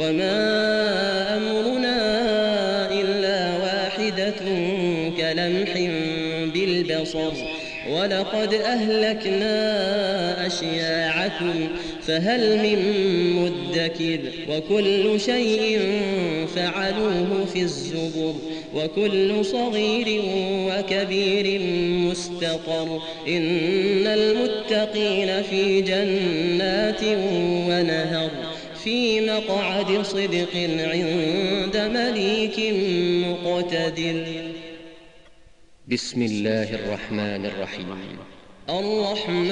وما أمرنا إلا واحدة كلمح بالبصر ولقد أهلكنا أشياعكم فهل من مدكر وكل شيء فعلوه في الزبر وكل صغير وكبير مستقر إن المتقين في جنات ونهر في مقعد صدق عند مليك مقتدر. بسم الله الرحمن الرحيم. الرحمن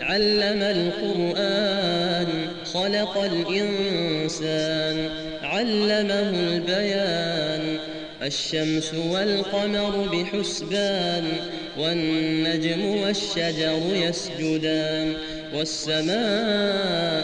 علم القرآن خلق الإنسان علمه البيان. الشمس والقمر بحسبان والنجم والشجر يسجدان. والسماء